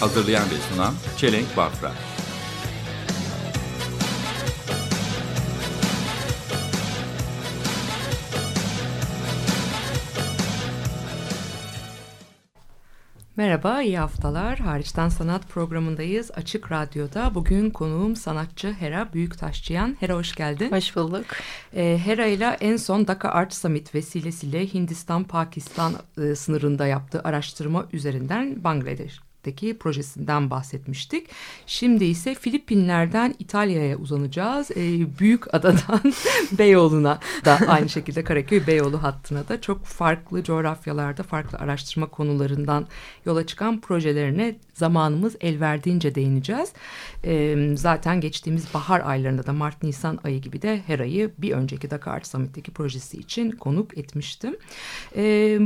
Hazırlayan ve sunan Çelenk Bafra Merhaba, iyi haftalar. Hariçten Sanat programındayız. Açık Radyo'da bugün konuğum sanatçı Hera Büyüktaşçıyan. Hera hoş geldin. Hoş bulduk. Ee, Hera ile en son Dhaka Art Summit vesilesiyle Hindistan-Pakistan e, sınırında yaptığı araştırma üzerinden Bangladeş'teki projesinden bahsetmiştik. Şimdi ise Filipinler'den İtalya'ya uzanacağız. Ee, Büyük Adadan Beyoğlu'na da aynı şekilde Karaköy Beyoğlu hattına da çok farklı coğrafyalarda farklı araştırma konularından yola çıkan projelerine zamanımız el verdiğince değineceğiz. Ee, zaten geçtiğimiz bahar aylarında da Mart-Nisan ayı gibi de Hera'yı bir önceki Dakar Summit'teki projesi için konuk etmiştim. Ee,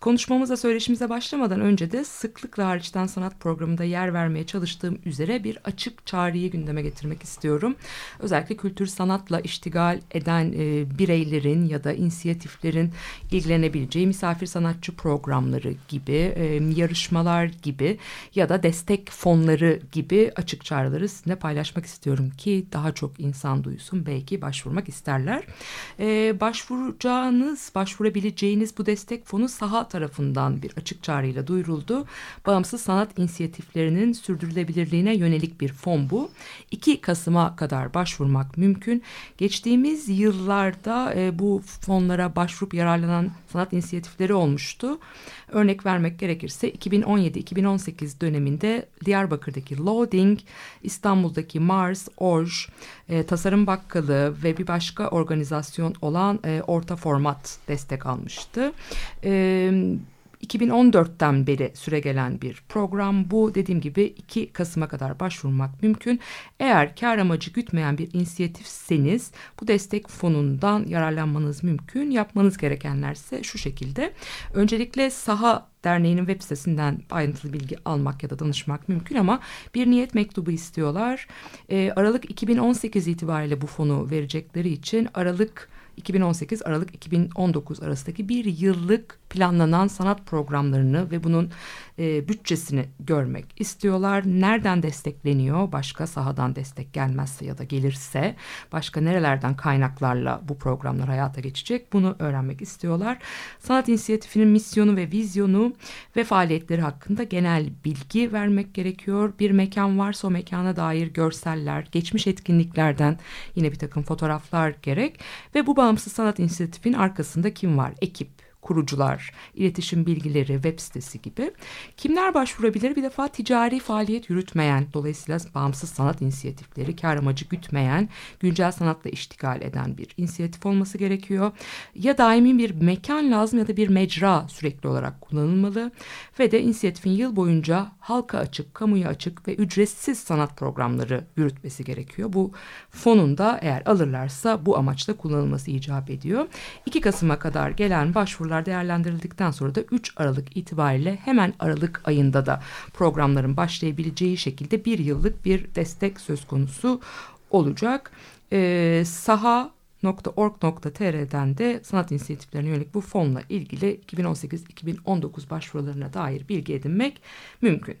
Konuşmamıza, söyleşimize başlamadan önce de sıklıkla hariçten sanat programında yer vermeye çalıştığım üzere bir açık çağrıyı gündeme getirmek istiyorum. Özellikle kültür sanatla iştigal eden e, bireylerin ya da inisiyatiflerin ilgilenebileceği misafir sanatçı programları gibi, e, yarışmalar gibi ya da destek fonları gibi açık çağrıları sizinle paylaşmak istiyorum ki daha çok insan duysun belki başvurmak isterler. E, başvuracağınız, başvurabileceğiniz bu destek fonu saha tarafından bir açık çağrıyla duyuruldu. Bağımsız sanat inisiyatiflerinin sürdürülebilirliğine yönelik bir fon bu. 2 Kasım'a kadar başvurmak mümkün. Geçtiğimiz yıllarda e, bu fonlara başvurup yararlanan sanat inisiyatifleri olmuştu. Örnek vermek gerekirse 2017-2018 döneminde Diyarbakır'daki Loading, İstanbul'daki Mars, Orj, e, Tasarım Bakkalı ve bir başka organizasyon olan e, Orta Format destek almıştı. E, 2014'ten beri süre gelen bir program bu. Dediğim gibi 2 Kasım'a kadar başvurmak mümkün. Eğer kar amacı gütmeyen bir inisiyatifseniz bu destek fonundan yararlanmanız mümkün. Yapmanız gerekenlerse şu şekilde. Öncelikle saha Derneğinin web sitesinden ayrıntılı bilgi almak ya da danışmak mümkün ama bir niyet mektubu istiyorlar. Ee, Aralık 2018 itibariyle bu fonu verecekleri için Aralık 2018 Aralık 2019 arasındaki bir yıllık planlanan sanat programlarını ve bunun e, bütçesini görmek istiyorlar. Nereden destekleniyor? Başka sahadan destek gelmezse ya da gelirse başka nerelerden kaynaklarla bu programlar hayata geçecek? Bunu öğrenmek istiyorlar. Sanat inisiyatifinin misyonu ve vizyonu ve faaliyetleri hakkında genel bilgi vermek gerekiyor. Bir mekan varsa o mekana dair görseller, geçmiş etkinliklerden yine bir takım fotoğraflar gerek ve bu bağımsız sanat inisiyatifin arkasında kim var? Ekip, kurucular, iletişim bilgileri, web sitesi gibi. Kimler başvurabilir? Bir defa ticari faaliyet yürütmeyen, dolayısıyla bağımsız sanat inisiyatifleri, kar amacı gütmeyen, güncel sanatla iştigal eden bir inisiyatif olması gerekiyor. Ya daimi bir mekan lazım ya da bir mecra sürekli olarak kullanılmalı. Ve de inisiyatifin yıl boyunca halka açık, kamuya açık ve ücretsiz sanat programları yürütmesi gerekiyor. Bu fonun da eğer alırlarsa bu amaçla kullanılması icap ediyor. 2 Kasım'a kadar gelen başvurular değerlendirildikten sonra da 3 Aralık itibariyle hemen Aralık ayında da programların başlayabileceği şekilde bir yıllık bir destek söz konusu olacak. Ee, saha .org.tr'den de sanat inisiyatiflerine yönelik bu fonla ilgili 2018-2019 başvurularına dair bilgi edinmek mümkün.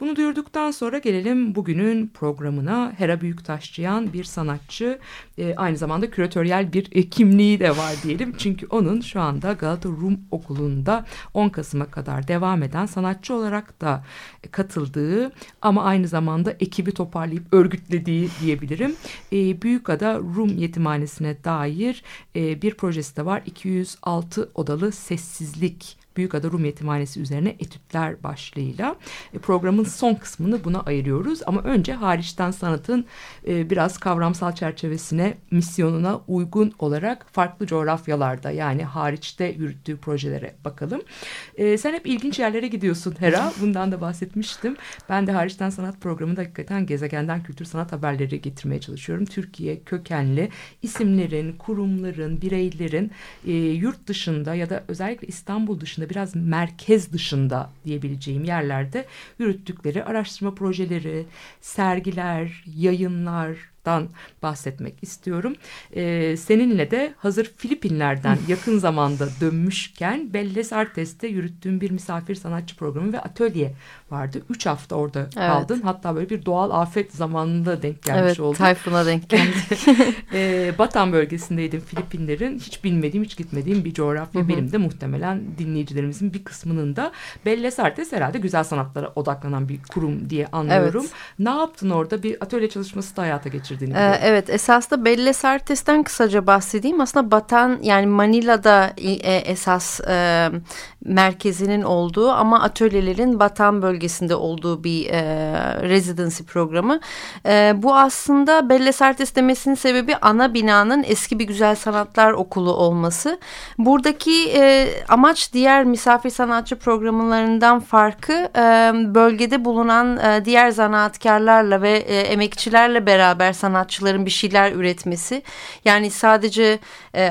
Bunu duyurduktan sonra gelelim bugünün programına. Hera Büyüktaşçıyan bir sanatçı, e, aynı zamanda küratöryel bir e, kimliği de var diyelim. Çünkü onun şu anda Galata Rum Okulu'nda 10 Kasım'a kadar devam eden sanatçı olarak da katıldığı ama aynı zamanda ekibi toparlayıp örgütlediği diyebilirim. E, Büyükada Rum Yetimhanesi'ne dair e, bir projesi de var. 206 odalı sessizlik Büyükada Rum Yetimhanesi üzerine etütler başlığıyla. E, programın son kısmını buna ayırıyoruz ama önce hariçten sanatın e, biraz kavramsal çerçevesine, misyonuna uygun olarak farklı coğrafyalarda yani hariçte yürüttüğü projelere bakalım. E, sen hep ilginç yerlere gidiyorsun Hera. Bundan da bahsetmiştim. Ben de hariçten sanat programında hakikaten gezegenden kültür sanat haberleri getirmeye çalışıyorum. Türkiye kökenli isimlerin, kurumların, bireylerin e, yurt dışında ya da özellikle İstanbul dışında biraz merkez dışında diyebileceğim yerlerde yürüttükleri araştırma projeleri, sergiler, yayınlar, dan bahsetmek istiyorum. Ee, seninle de hazır Filipinler'den yakın zamanda dönmüşken Belles Artes'te yürüttüğüm bir misafir sanatçı programı ve atölye vardı. Üç hafta orada evet. kaldın. Hatta böyle bir doğal afet zamanında denk gelmiş evet, oldun. Evet Tayfun'a denk geldi. ee, Batam bölgesindeydim Filipinlerin. Hiç bilmediğim, hiç gitmediğim bir coğrafya. Hı hı. Benim de muhtemelen dinleyicilerimizin bir kısmının da Belles Artes herhalde güzel sanatlara odaklanan bir kurum diye anlıyorum. Evet. Ne yaptın orada? Bir atölye çalışması da hayata geçirdin geçirdiğini ee, Evet esas da Belles Artes'ten kısaca bahsedeyim. Aslında Batan yani Manila'da e, esas e, merkezinin olduğu ama atölyelerin Batan bölgesinde olduğu bir e, residency programı. E, bu aslında Belles Artes demesinin sebebi ana binanın eski bir güzel sanatlar okulu olması. Buradaki e, amaç diğer misafir sanatçı programlarından farkı e, bölgede bulunan e, diğer zanaatkarlarla ve e, emekçilerle beraber sanatçıların bir şeyler üretmesi. Yani sadece e,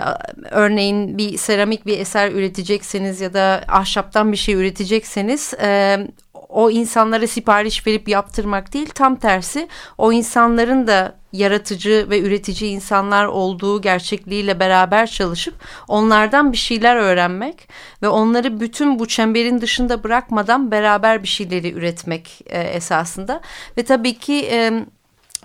örneğin bir seramik bir eser üretecekseniz ya da ahşaptan bir şey üretecekseniz e, o insanlara sipariş verip yaptırmak değil tam tersi o insanların da yaratıcı ve üretici insanlar olduğu gerçekliğiyle beraber çalışıp onlardan bir şeyler öğrenmek ve onları bütün bu çemberin dışında bırakmadan beraber bir şeyleri üretmek e, esasında ve tabii ki e,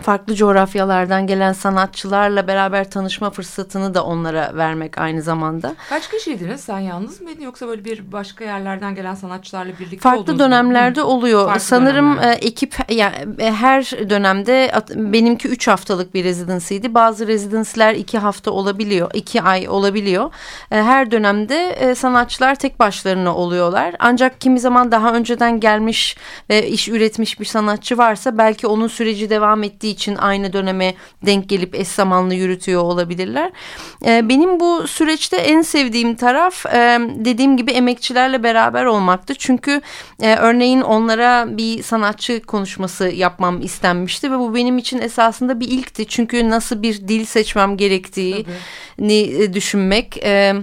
farklı coğrafyalardan gelen sanatçılarla beraber tanışma fırsatını da onlara vermek aynı zamanda. Kaç kişiydiniz? Sen yalnız mıydın yoksa böyle bir başka yerlerden gelen sanatçılarla birlikte Farklı dönemlerde mu? oluyor. Farklı Sanırım dönemler. ekip yani e, her dönemde benimki üç haftalık bir rezidansıydı. Bazı rezidanslar iki hafta olabiliyor. iki ay olabiliyor. E, her dönemde e, sanatçılar tek başlarına oluyorlar. Ancak kimi zaman daha önceden gelmiş ve iş üretmiş bir sanatçı varsa belki onun süreci devam ettiği için aynı döneme denk gelip eş zamanlı yürütüyor olabilirler. E, benim bu süreçte en sevdiğim taraf e, dediğim gibi emekçilerle beraber olmaktı. Çünkü e, örneğin onlara bir sanatçı konuşması yapmam istenmişti ve bu benim için esasında bir ilkti. Çünkü nasıl bir dil seçmem gerektiğini Tabii. düşünmek... E,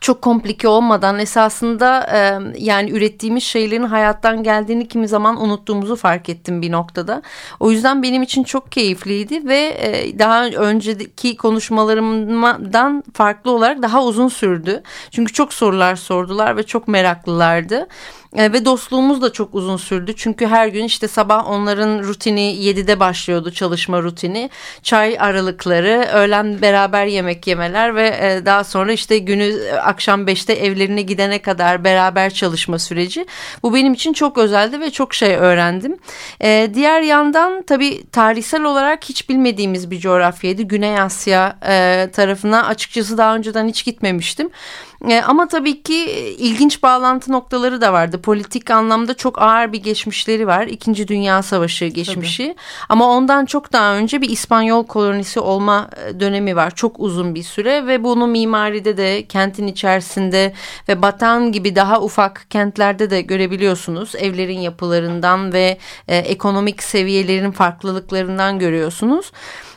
çok komplike olmadan esasında e, yani ürettiğimiz şeylerin hayattan geldiğini kimi zaman unuttuğumuzu fark ettim bir noktada. O yüzden benim için çok keyifliydi ve e, daha önceki konuşmalarımdan farklı olarak daha uzun sürdü. Çünkü çok sorular sordular ve çok meraklılardı. E, ve dostluğumuz da çok uzun sürdü. Çünkü her gün işte sabah onların rutini 7'de başlıyordu çalışma rutini. Çay aralıkları, öğlen beraber yemek yemeler ve e, daha sonra işte günü e, akşam 5'te evlerine gidene kadar beraber çalışma süreci. Bu benim için çok özeldi ve çok şey öğrendim. Diğer yandan tabii tarihsel olarak hiç bilmediğimiz bir coğrafyaydı. Güney Asya tarafına açıkçası daha önceden hiç gitmemiştim. E, ama tabii ki e, ilginç bağlantı noktaları da vardı. Politik anlamda çok ağır bir geçmişleri var. İkinci Dünya Savaşı geçmişi. Tabii. Ama ondan çok daha önce bir İspanyol kolonisi olma e, dönemi var. Çok uzun bir süre ve bunu mimaride de kentin içerisinde ve Batan gibi daha ufak kentlerde de görebiliyorsunuz. Evlerin yapılarından ve e, ekonomik seviyelerin farklılıklarından görüyorsunuz.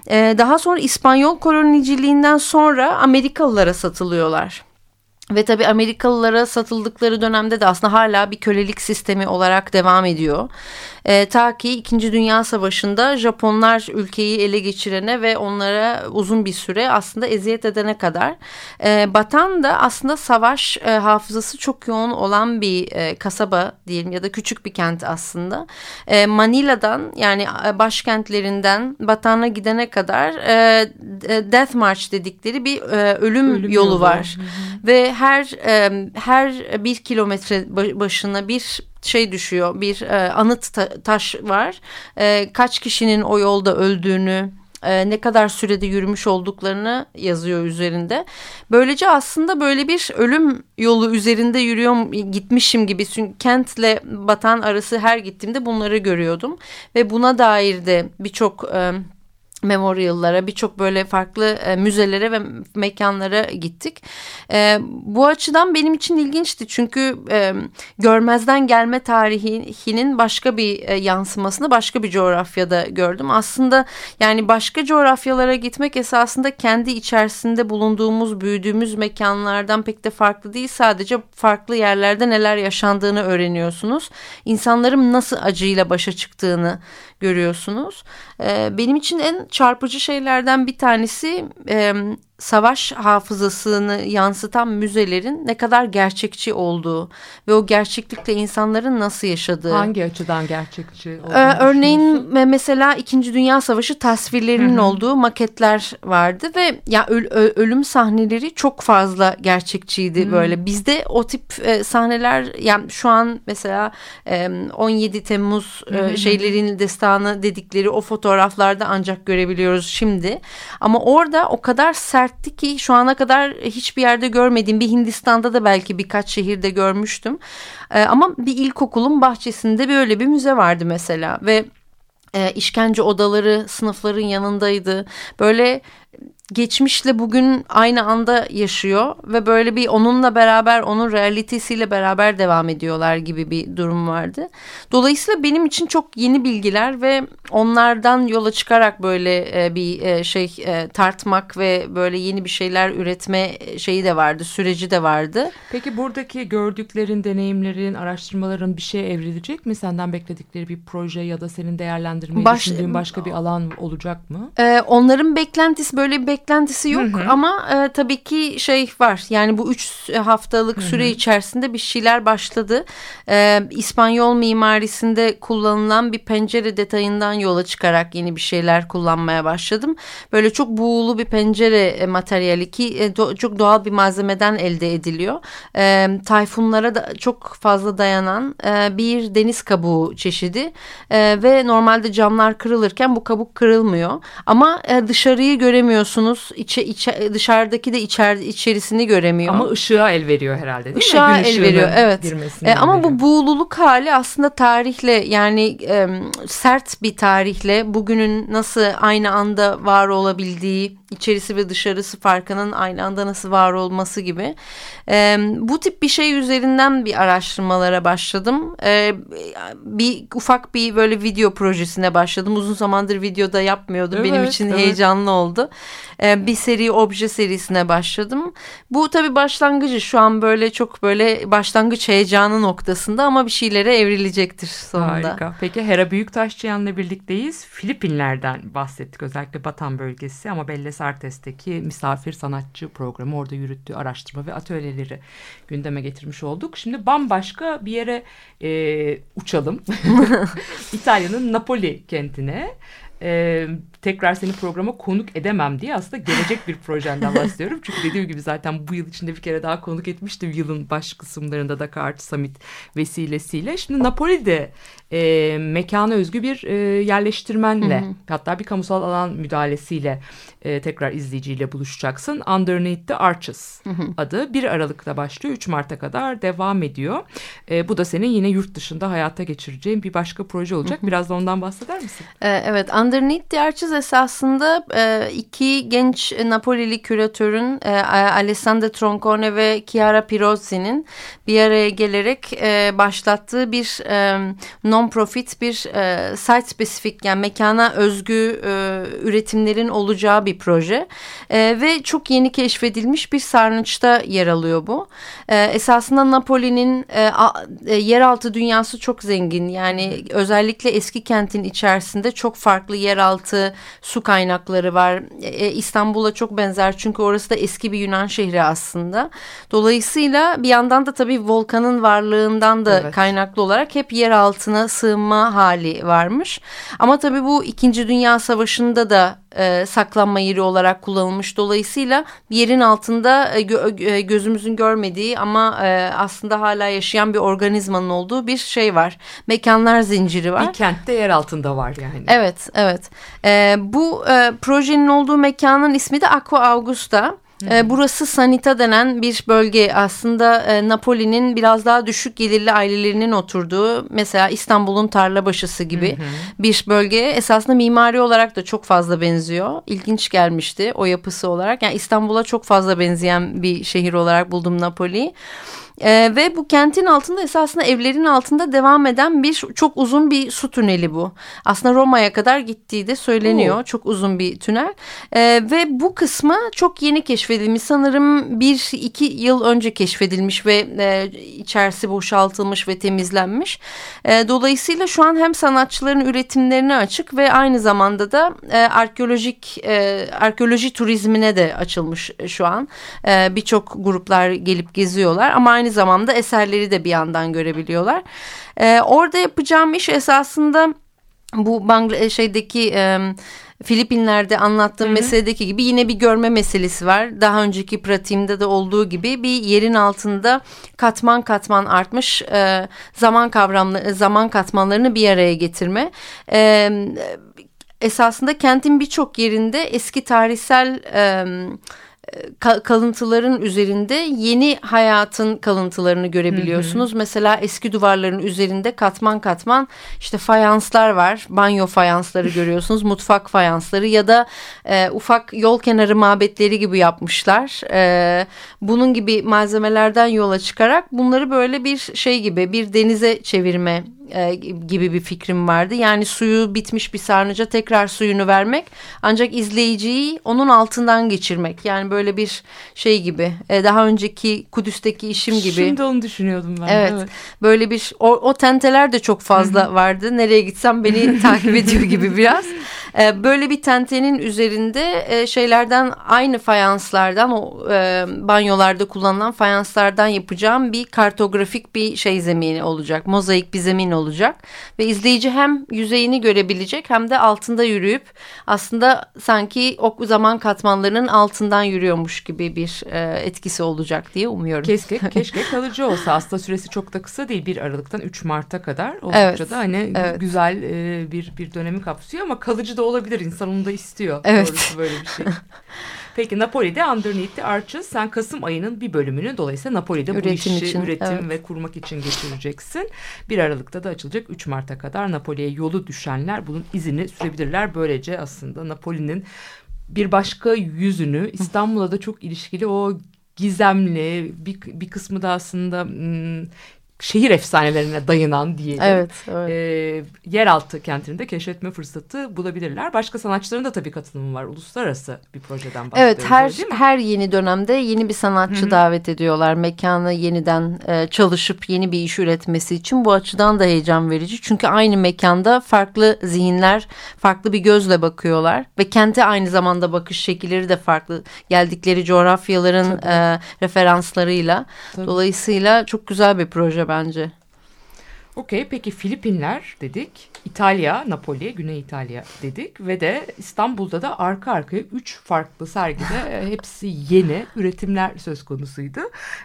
E, daha sonra İspanyol koloniciliğinden sonra Amerikalılara satılıyorlar. Ve tabii Amerikalılara satıldıkları dönemde de aslında hala bir kölelik sistemi olarak devam ediyor. E, ta ki İkinci Dünya Savaşı'nda Japonlar ülkeyi ele geçirene ve onlara uzun bir süre aslında eziyet edene kadar. E, Batan da aslında savaş e, hafızası çok yoğun olan bir e, kasaba diyelim ya da küçük bir kent aslında. E, Manila'dan yani e, başkentlerinden Batan'a gidene kadar e, Death March dedikleri bir e, ölüm, ölüm yolu, yolu var. Hı hı. Ve her e, her bir kilometre başına bir şey düşüyor bir e, anıt ta taş var e, kaç kişinin o yolda öldüğünü e, ne kadar sürede yürümüş olduklarını yazıyor üzerinde. Böylece aslında böyle bir ölüm yolu üzerinde yürüyor gitmişim gibi. Kentle batan arası her gittiğimde bunları görüyordum. Ve buna dair de birçok... E, memorial'lara, birçok böyle farklı e, müzelere ve mekanlara gittik. E, bu açıdan benim için ilginçti çünkü e, görmezden gelme tarihinin başka bir e, yansımasını başka bir coğrafyada gördüm. Aslında yani başka coğrafyalara gitmek esasında kendi içerisinde bulunduğumuz, büyüdüğümüz mekanlardan pek de farklı değil. Sadece farklı yerlerde neler yaşandığını öğreniyorsunuz. İnsanların nasıl acıyla başa çıktığını görüyorsunuz. E, benim için en çarpıcı şeylerden bir tanesi savaş hafızasını yansıtan müzelerin ne kadar gerçekçi olduğu ve o gerçeklikle insanların nasıl yaşadığı. Hangi açıdan gerçekçi? Ee, örneğin mesela İkinci Dünya Savaşı tasvirlerinin Hı -hı. olduğu maketler vardı ve ya öl ölüm sahneleri çok fazla gerçekçiydi Hı -hı. böyle. Bizde o tip e, sahneler yani şu an mesela e, 17 Temmuz e, şeylerin destanı dedikleri o fotoğraflarda ancak görebiliyoruz şimdi. Ama orada o kadar sert sertti ki şu ana kadar hiçbir yerde görmediğim bir Hindistan'da da belki birkaç şehirde görmüştüm. E, ama bir ilkokulun bahçesinde böyle bir müze vardı mesela ve e, işkence odaları sınıfların yanındaydı. Böyle geçmişle bugün aynı anda yaşıyor ve böyle bir onunla beraber onun realitesiyle beraber devam ediyorlar gibi bir durum vardı. Dolayısıyla benim için çok yeni bilgiler ve onlardan yola çıkarak böyle e, bir e, şey e, tartmak ve böyle yeni bir şeyler üretme şeyi de vardı, süreci de vardı. Peki buradaki gördüklerin, deneyimlerin, araştırmaların bir şeye evrilecek mi? Senden bekledikleri bir proje ya da senin değerlendirmeyi Baş, düşündüğün başka bir alan olacak mı? onların beklentisi böyle bir beklentisi yok hı hı. ama e, tabii ki şey var. Yani bu üç haftalık hı hı. süre içerisinde bir şeyler başladı. E, İspanyol mimarisinde kullanılan bir pencere detayından yola çıkarak yeni bir şeyler kullanmaya başladım. Böyle çok buğulu bir pencere e, materyali ki e, do, çok doğal bir malzemeden elde ediliyor. E, tayfunlara da çok fazla dayanan e, bir deniz kabuğu çeşidi e, ve normalde camlar kırılırken bu kabuk kırılmıyor. Ama e, dışarıyı göremiyorsunuz. İçe, içe, dışarıdaki de içer, içerisini göremiyor. Ama ışığa el veriyor herhalde değil Işığa mi? El veriyor evet. E, ama veriyor. bu buğululuk hali aslında tarihle yani e, sert bir tarihle bugünün nasıl aynı anda var olabildiği içerisi ve dışarısı farkının aynı anda nasıl var olması gibi. E, bu tip bir şey üzerinden bir araştırmalara başladım. E, bir ufak bir böyle video projesine başladım. Uzun zamandır videoda yapmıyordum. Evet, Benim için evet. heyecanlı oldu. E, bir seri obje serisine başladım. Bu tabii başlangıcı şu an böyle çok böyle başlangıç heyecanı noktasında ama bir şeylere evrilecektir sonunda. Harika. Peki Hera Büyüktaşçıyan'la birlikteyiz. Filipinler'den bahsettik özellikle Batan bölgesi ama Belles Artes'teki misafir sanatçı programı orada yürüttüğü araştırma ve atölyeleri gündeme getirmiş olduk. Şimdi bambaşka bir yere e, uçalım. İtalya'nın Napoli kentine. E, tekrar seni programa konuk edemem diye aslında gelecek bir projenden bahsediyorum. Çünkü dediğim gibi zaten bu yıl içinde bir kere daha konuk etmiştim yılın baş kısımlarında Dakar Art Summit vesilesiyle. Şimdi Napoli'de e, mekana özgü bir e, yerleştirmenle hı hı. hatta bir kamusal alan müdahalesiyle e, tekrar izleyiciyle buluşacaksın. Underneath the Arches hı hı. adı 1 Aralık'ta başlıyor 3 Mart'a kadar devam ediyor. E, bu da senin yine yurt dışında hayata geçireceğin bir başka proje olacak. Hı hı. Biraz da ondan bahseder misin? E, evet Underneath the Arches esasında e, iki genç Napolili küratörün e, Alessandro Troncone ve Chiara Pirozzi'nin bir araya gelerek e, başlattığı bir e, non-profit bir e, site spesifik yani mekana özgü e, üretimlerin olacağı bir proje e, ve çok yeni keşfedilmiş bir sarnıçta yer alıyor bu. E, esasında Napoli'nin e, e, yeraltı dünyası çok zengin yani özellikle eski kentin içerisinde çok farklı yeraltı su kaynakları var. E, e, İstanbul'a çok benzer çünkü orası da eski bir Yunan şehri aslında. Dolayısıyla bir yandan da tabii volkanın varlığından da evet. kaynaklı olarak hep yer altına sığınma hali varmış. Ama tabii bu İkinci Dünya Savaşı'nda da e, saklanma yeri olarak kullanılmış. Dolayısıyla yerin altında e, gö e, gözümüzün görmediği ama e, aslında hala yaşayan bir organizmanın olduğu bir şey var. Mekanlar zinciri var. Bir kentte yer altında var yani. Evet, evet. E, bu e, projenin olduğu mekanın ismi de Aqua Augusta. E, burası Sanita denen bir bölge. Aslında e, Napoli'nin biraz daha düşük gelirli ailelerinin oturduğu mesela İstanbul'un Tarlabaşısı gibi bir bölge. Esasında mimari olarak da çok fazla benziyor. İlginç gelmişti o yapısı olarak. Yani İstanbul'a çok fazla benzeyen bir şehir olarak buldum Napoli'yi. Ee, ve bu kentin altında esasında evlerin altında devam eden bir çok uzun bir su tüneli bu. Aslında Roma'ya kadar gittiği de söyleniyor. Oo. Çok uzun bir tünel. Ee, ve bu kısmı çok yeni keşfedilmiş. Sanırım bir iki yıl önce keşfedilmiş ve e, içerisi boşaltılmış ve temizlenmiş. E, dolayısıyla şu an hem sanatçıların üretimlerine açık ve aynı zamanda da e, arkeolojik e, arkeoloji turizmine de açılmış şu an. E, Birçok gruplar gelip geziyorlar ama aynı zamanda eserleri de bir yandan görebiliyorlar. E, orada yapacağım iş esasında bu Bangla şeydeki e, Filipinler'de anlattığım meseledeki gibi yine bir görme meselesi var. Daha önceki pratiğimde de olduğu gibi bir yerin altında katman katman artmış e, zaman kavramları, zaman katmanlarını bir araya getirme. E, esasında kentin birçok yerinde eski tarihsel e, kalıntıların üzerinde yeni hayatın kalıntılarını görebiliyorsunuz. Mesela eski duvarların üzerinde katman katman işte fayanslar var. Banyo fayansları görüyorsunuz. Mutfak fayansları ya da e, ufak yol kenarı mabetleri gibi yapmışlar. E, bunun gibi malzemelerden yola çıkarak bunları böyle bir şey gibi bir denize çevirme e, gibi bir fikrim vardı. Yani suyu bitmiş bir sarnıca tekrar suyunu vermek ancak izleyiciyi onun altından geçirmek. Yani böyle bir şey gibi e, daha önceki Kudüs'teki işim gibi. Şimdi onu düşünüyordum ben. Evet, Evet. böyle bir o, o tenteler de çok fazla vardı. Nereye gitsem beni takip ediyor gibi biraz. Ee, böyle bir tentenin üzerinde e, şeylerden aynı fayanslardan o e, banyolarda kullanılan fayanslardan yapacağım bir kartografik bir şey zemini olacak. Mozaik bir zemin olacak ve izleyici hem yüzeyini görebilecek hem de altında yürüyüp aslında sanki o zaman katmanlarının altından yürüyormuş gibi bir e, etkisi olacak diye umuyorum. Keşke, keşke kalıcı olsa. Aslında süresi çok da kısa değil. 1 Aralık'tan 3 Mart'a kadar. Oldukça Evet, da hani evet. güzel e, bir bir dönemi kapsıyor ama kalıcı da olabilir. İnsan onu da istiyor. Evet. Doğrusu böyle bir şey. Peki Napoli'de Underneath the Arches sen Kasım ayının bir bölümünü dolayısıyla Napoli'de bu Üretim işi için, üretim evet. ve kurmak için geçireceksin. 1 Aralık'ta da açılacak 3 Mart'a kadar Napoli'ye yolu düşenler bunun izini sürebilirler. Böylece aslında Napoli'nin bir başka yüzünü İstanbul'a da çok ilişkili o gizemli bir, bir kısmı da aslında hmm, şehir efsanelerine dayanan diyelim. Evet, evet. Ee, yeraltı kentini de keşfetme fırsatı bulabilirler. Başka sanatçıların da tabii katılımı var. Uluslararası bir projeden bahsediyoruz. Evet her değil mi? her yeni dönemde yeni bir sanatçı davet ediyorlar. Mekanı yeniden e, çalışıp yeni bir iş üretmesi için bu açıdan da heyecan verici. Çünkü aynı mekanda farklı zihinler farklı bir gözle bakıyorlar ve kente aynı zamanda bakış şekilleri de farklı geldikleri coğrafyaların e, referanslarıyla. Tabii. Dolayısıyla çok güzel bir proje bence. Okey peki Filipinler dedik. İtalya, Napoli, Güney İtalya dedik ve de İstanbul'da da arka arkaya üç farklı sergide e, hepsi yeni üretimler söz konusuydu.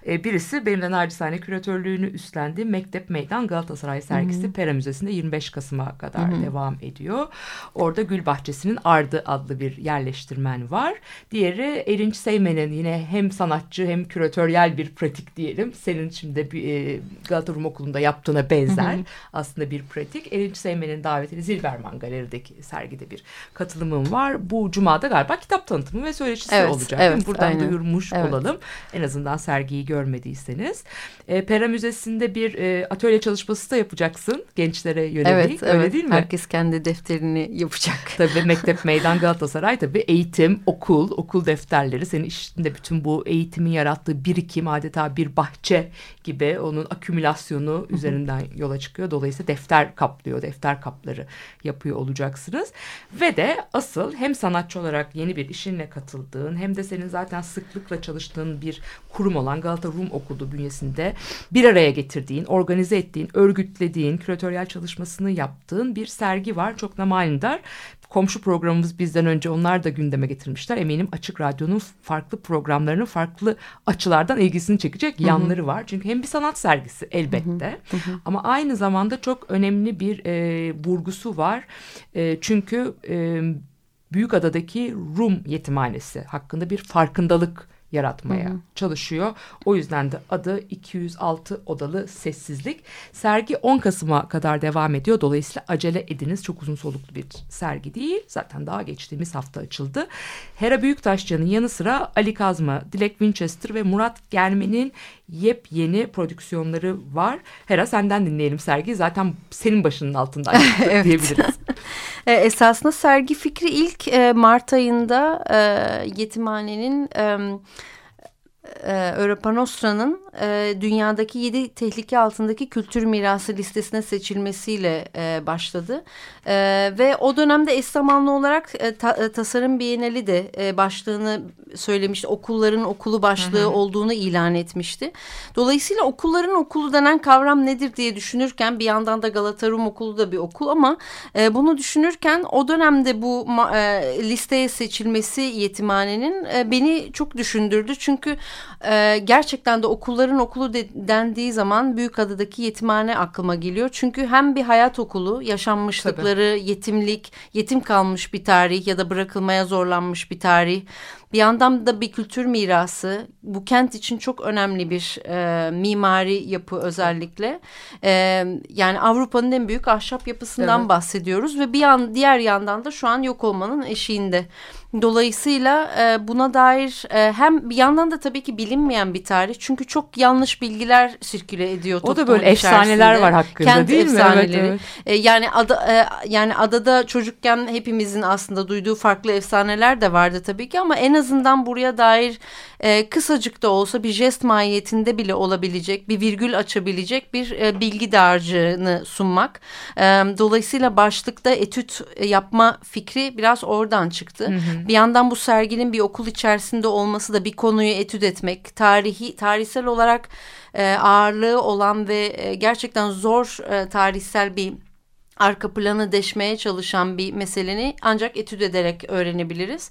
E, birisi benim de nacizane küratörlüğünü üstlendiğim Mektep Meydan Galatasaray sergisi Pera Müzesi'nde 25 Kasım'a kadar devam ediyor. Orada Gül Bahçesi'nin Ardı adlı bir yerleştirmen var. Diğeri Erinç Seymen'in yine hem sanatçı hem küratöryel bir pratik diyelim. Senin şimdi e, Galata Rum Okulu'nda yaptığına benzer aslında bir pratik. Erinç Seymen'in davetiyle Zilberman Galeri'deki sergide bir katılımım var. Bu cumada galiba kitap tanıtımı ve söyleşisi Evet, olacak. evet, Buradan aynen. duyurmuş Evet. olalım. En azından sergiyi görmediyseniz. E, Pera Müzesi'nde bir e, atölye çalışması da yapacaksın gençlere yönelik. Evet, Öyle evet. değil mi? Herkes kendi defterini yapacak. Tabii Mektep Meydan Galatasaray tabii eğitim, okul, okul defterleri senin işinde bütün bu eğitimin yarattığı birikim adeta bir bahçe gibi onun akümülasyonu üzerinden yola yola çıkıyor. Dolayısıyla defter kaplıyor, defter kapları yapıyor olacaksınız. Ve de asıl hem sanatçı olarak yeni bir işinle katıldığın hem de senin zaten sıklıkla çalıştığın bir kurum olan Galata Rum Okulu bünyesinde bir araya getirdiğin, organize ettiğin, örgütlediğin, küratöryel çalışmasını yaptığın bir sergi var. Çok da manidar komşu programımız bizden önce onlar da gündeme getirmişler. Eminim Açık Radyo'nun farklı programlarının farklı açılardan ilgisini çekecek yanları hı hı. var. Çünkü hem bir sanat sergisi elbette hı hı. ama aynı zamanda çok önemli bir e, vurgusu var. E, çünkü e, Büyükada'daki Rum yetimhanesi hakkında bir farkındalık yaratmaya hı hı. çalışıyor. O yüzden de adı 206 odalı sessizlik. Sergi 10 Kasım'a kadar devam ediyor. Dolayısıyla acele ediniz. Çok uzun soluklu bir sergi değil. Zaten daha geçtiğimiz hafta açıldı. Hera Büyüktaşcan'ın yanı sıra Ali Kazma, Dilek Winchester ve Murat Gelmen'in yepyeni prodüksiyonları var. Hera senden dinleyelim sergi. Zaten senin başının altından evet. diyebiliriz. E, esasında sergi fikri ilk e, Mart ayında e, yetimhanenin e, Europa Nostra'nın e, dünyadaki yedi tehlike altındaki kültür mirası listesine seçilmesiyle e, başladı. E, ve o dönemde eş zamanlı olarak e, ta, e, tasarım bienali de e, başlığını söylemişti. Okulların okulu başlığı hı hı. olduğunu ilan etmişti. Dolayısıyla okulların okulu denen kavram nedir diye düşünürken bir yandan da Galata Rum Okulu da bir okul ama e, bunu düşünürken o dönemde bu e, listeye seçilmesi yetimhanenin e, beni çok düşündürdü. Çünkü e, gerçekten de okulların okulu de, dendiği zaman Büyükada'daki yetimhane aklıma geliyor. Çünkü hem bir hayat okulu, yaşanmışlıkları, Tabii. yetimlik, yetim kalmış bir tarih ya da bırakılmaya zorlanmış bir tarih. Bir yandan da bir kültür mirası. Bu kent için çok önemli bir e, mimari yapı özellikle. E, yani Avrupa'nın en büyük ahşap yapısından evet. bahsediyoruz ve bir yan diğer yandan da şu an yok olmanın eşiğinde. Dolayısıyla e, buna dair e, hem bir yandan da tabii ki bilinmeyen bir tarih. Çünkü çok yanlış bilgiler sirküle ediyor. O da böyle efsaneler var hakkında Kent değil efsaneleri. mi? Evet, evet. E, yani ada e, yani adada çocukken hepimizin aslında duyduğu farklı efsaneler de vardı tabii ki ama en azından buraya dair e, kısacık da olsa bir jest mahiyetinde bile olabilecek, bir virgül açabilecek bir e, bilgi dağarcığını sunmak. E, dolayısıyla başlıkta etüt yapma fikri biraz oradan çıktı. Hı hı. Bir yandan bu serginin bir okul içerisinde olması da bir konuyu etüt etmek, tarihi tarihsel olarak e, ağırlığı olan ve e, gerçekten zor e, tarihsel bir arka planı deşmeye çalışan bir meseleni ancak etüt ederek öğrenebiliriz.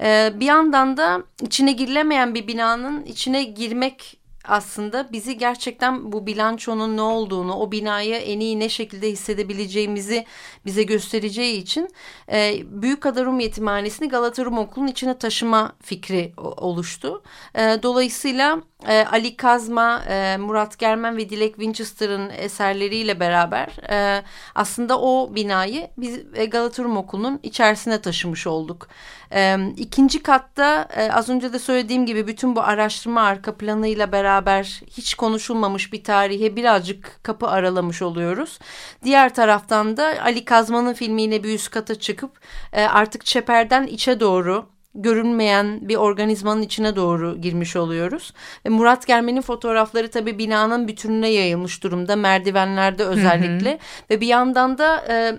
Ee, bir yandan da içine girilemeyen bir binanın içine girmek aslında bizi gerçekten bu bilançonun ne olduğunu, o binayı en iyi ne şekilde hissedebileceğimizi bize göstereceği için e, Büyük Adarum Yetimhanesi'ni Galata Rum Okulu'nun içine taşıma fikri oluştu. E, dolayısıyla e, Ali Kazma, e, Murat Germen ve Dilek Winchester'ın eserleriyle beraber e, aslında o binayı biz e, Galata Rum Okulu'nun içerisine taşımış olduk. E, ikinci katta e, az önce de söylediğim gibi bütün bu araştırma arka planıyla beraber hiç konuşulmamış bir tarihe birazcık kapı aralamış oluyoruz. Diğer taraftan da Ali Kazma'nın filmiyle bir üst kata çıkıp e, artık çeperden içe doğru görünmeyen bir organizmanın içine doğru girmiş oluyoruz. Ve Murat Germen'in fotoğrafları tabii binanın bütününe yayılmış durumda merdivenlerde özellikle. Hı hı. Ve bir yandan da... E,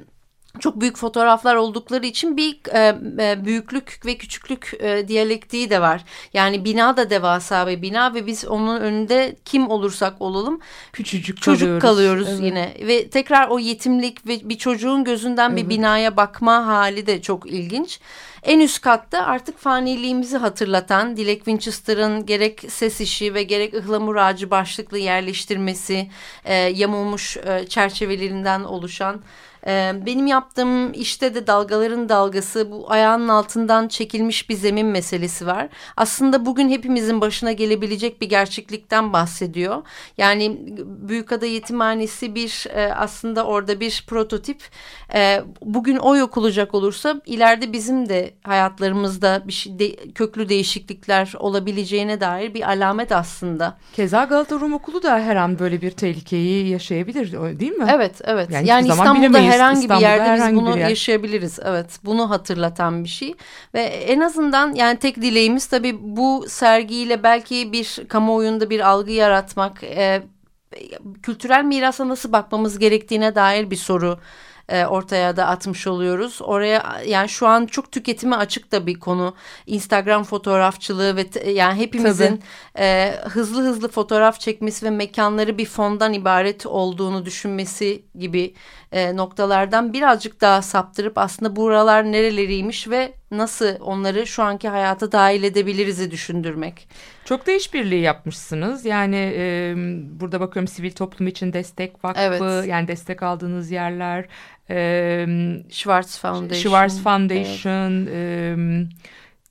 çok büyük fotoğraflar oldukları için bir e, e, büyüklük ve küçüklük e, diyalektiği de var. Yani bina da devasa bir bina ve biz onun önünde kim olursak olalım küçücük çocuk kalıyoruz, kalıyoruz evet. yine. Ve tekrar o yetimlik ve bir çocuğun gözünden evet. bir binaya bakma hali de çok ilginç. En üst katta artık faniliğimizi hatırlatan Dilek Winchester'ın gerek ses işi ve gerek ıhlamur ağacı başlıklı yerleştirmesi, e, yamulmuş e, çerçevelerinden oluşan ee, benim yaptığım işte de dalgaların dalgası bu ayağının altından çekilmiş bir zemin meselesi var. Aslında bugün hepimizin başına gelebilecek bir gerçeklikten bahsediyor. Yani Büyükada Yetimhanesi bir e, aslında orada bir prototip. E, bugün o yok olacak olursa ileride bizim de hayatlarımızda bir şey, de, köklü değişiklikler olabileceğine dair bir alamet aslında. Keza Galata Rum Okulu da her an böyle bir tehlikeyi yaşayabilir değil mi? Evet evet. Yani, yani İstanbul'da herhangi İstanbul'da bir yerde herhangi biz bunu yer. yaşayabiliriz. Evet bunu hatırlatan bir şey. Ve en azından yani tek dileğimiz tabii bu sergiyle belki bir kamuoyunda bir algı yaratmak... E, kültürel mirasa nasıl bakmamız gerektiğine dair bir soru e, ortaya da atmış oluyoruz. Oraya yani şu an çok tüketime açık da bir konu. Instagram fotoğrafçılığı ve yani hepimizin e, hızlı hızlı fotoğraf çekmesi ve mekanları bir fondan ibaret olduğunu düşünmesi gibi e, noktalardan birazcık daha saptırıp aslında buralar nereleriymiş ve nasıl onları şu anki hayata dahil edebiliriz'i düşündürmek. Çok da işbirliği yapmışsınız. Yani e, burada bakıyorum sivil toplum için destek vakfı, evet. yani destek aldığınız yerler, e, Schwarz Foundation. Schwarz Foundation. Evet. E,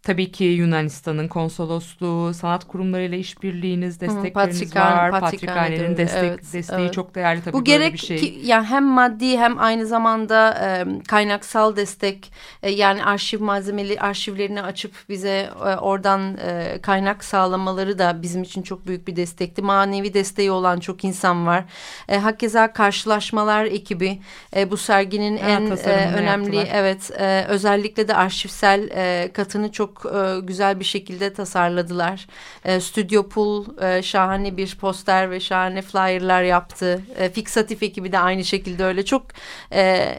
Tabii ki Yunanistan'ın konsolosluğu, sanat kurumlarıyla işbirliğiniz, destekleriniz Patrikan, var. Patrikhane'nin destek, evet, desteği evet. çok değerli tabii Bu gerek bir şey. Ki, yani hem maddi hem aynı zamanda e, kaynaksal destek e, yani arşiv malzemeli arşivlerini açıp bize e, oradan e, kaynak sağlamaları da bizim için çok büyük bir destekti. Manevi desteği olan çok insan var. E, hakeza karşılaşmalar ekibi e, bu serginin ha, en e, önemli yaptılar. evet e, özellikle de arşivsel e, katını çok çok e, güzel bir şekilde tasarladılar. E, Studio Pool e, şahane bir poster ve şahane flyerlar yaptı. E, Fixatif ekibi de aynı şekilde öyle çok... E,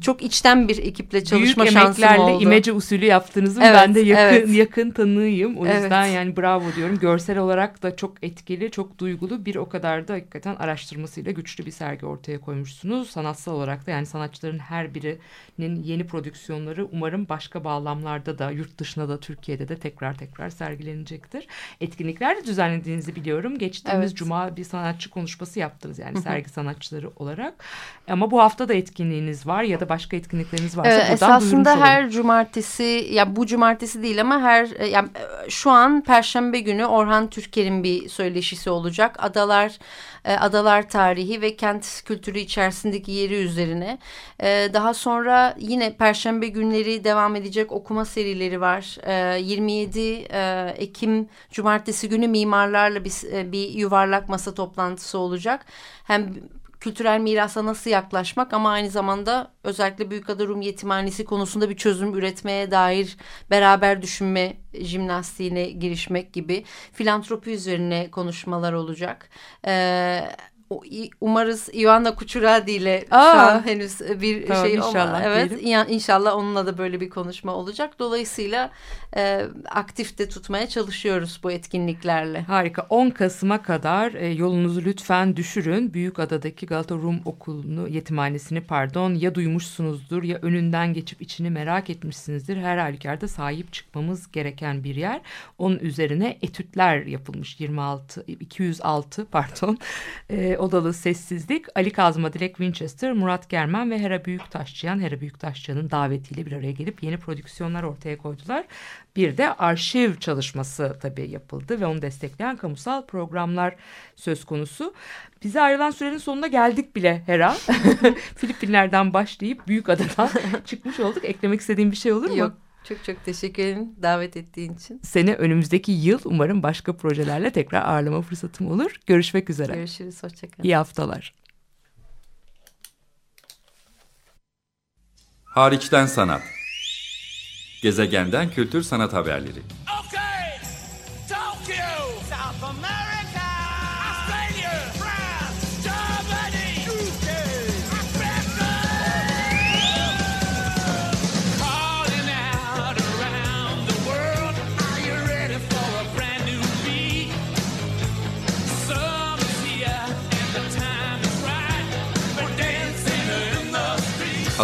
çok içten bir ekiple çalışma Büyük şansım oldu. Büyük emeklerle imece usulü yaptığınızı evet, ben de yakın evet. yakın tanığıyım. O yüzden evet. yani bravo diyorum. Görsel olarak da çok etkili, çok duygulu bir o kadar da hakikaten araştırmasıyla güçlü bir sergi ortaya koymuşsunuz. Sanatsal olarak da yani sanatçıların her birinin yeni prodüksiyonları umarım başka bağlamlarda da yurt dışına da Türkiye'de de tekrar tekrar sergilenecektir. Etkinlikler de düzenlediğinizi biliyorum. Geçtiğimiz evet. cuma bir sanatçı konuşması yaptınız yani sergi sanatçıları olarak. Ama bu hafta da etkinliğiniz var ya da başka etkinlikleriniz varsa ee, buradan Esasında her cumartesi ya bu cumartesi değil ama her e, yani e, şu an perşembe günü Orhan Türker'in bir söyleşisi olacak. Adalar e, adalar tarihi ve kent kültürü içerisindeki yeri üzerine. daha sonra yine perşembe günleri devam edecek okuma serileri var. 27 Ekim cumartesi günü mimarlarla bir, bir yuvarlak masa toplantısı olacak. Hem kültürel mirasa nasıl yaklaşmak ama aynı zamanda özellikle Büyükada Rum Yetimhanesi konusunda bir çözüm üretmeye dair beraber düşünme jimnastiğine girişmek gibi filantropi üzerine konuşmalar olacak. Ee, umarız Ioanna Kuçuradi ile şu an henüz bir tamam, şey inşallah Evet diyelim. inşallah onunla da böyle bir konuşma olacak. Dolayısıyla e, aktif de tutmaya çalışıyoruz bu etkinliklerle. Harika. 10 Kasım'a kadar e, yolunuzu lütfen düşürün. Büyükada'daki Galata Rum Okulu'nu, yetimhanesini pardon ya duymuşsunuzdur ya önünden geçip içini merak etmişsinizdir. Her halükarda sahip çıkmamız gereken bir yer. Onun üzerine etütler yapılmış 26 206 pardon. E, Odalı Sessizlik, Ali Kazma, Dilek Winchester, Murat Germen ve Hera Büyüktaşçıyan, Hera Büyüktaşçıyan'ın davetiyle bir araya gelip yeni prodüksiyonlar ortaya koydular. Bir de arşiv çalışması tabii yapıldı ve onu destekleyen kamusal programlar söz konusu. Bize ayrılan sürenin sonuna geldik bile Hera. Filipinler'den başlayıp Büyük Adadan çıkmış olduk. Eklemek istediğim bir şey olur mu? Yok. Çok çok teşekkür ederim davet ettiğin için. Seni önümüzdeki yıl umarım başka projelerle tekrar ağırlama fırsatım olur. Görüşmek üzere. Görüşürüz, hoşçakalın. İyi haftalar. Hariçten Sanat Gezegenden Kültür Sanat Haberleri